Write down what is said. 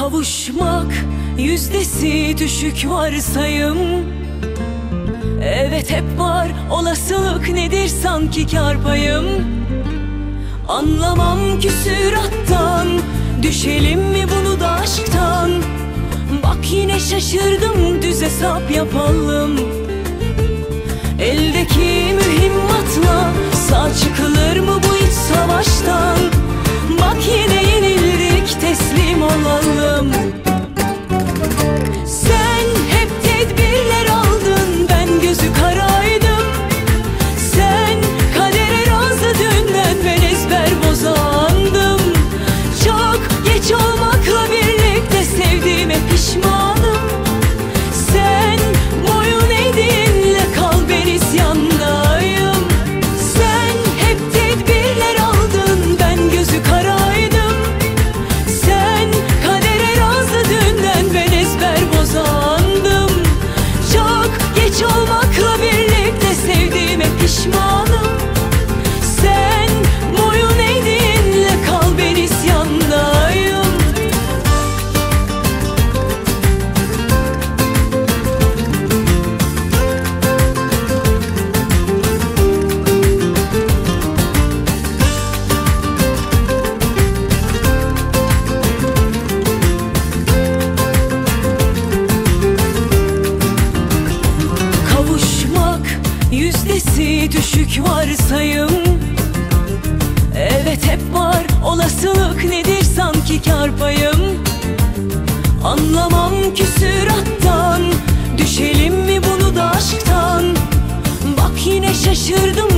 Kavuşmak yüzdesi düşük varsayım. Evet hep var olasılık nedir sanki kar payım Anlamam küsürattan Düşelim mi bunu da aşktan? Bak yine şaşırdım düz hesap yapalım. Eldeki düşük varsayım. Evet hep var. Olasılık nedir sanki kar payım? Anlamam küsürattan. Düşelim mi bunu da aşktan? Bak yine şaşırdım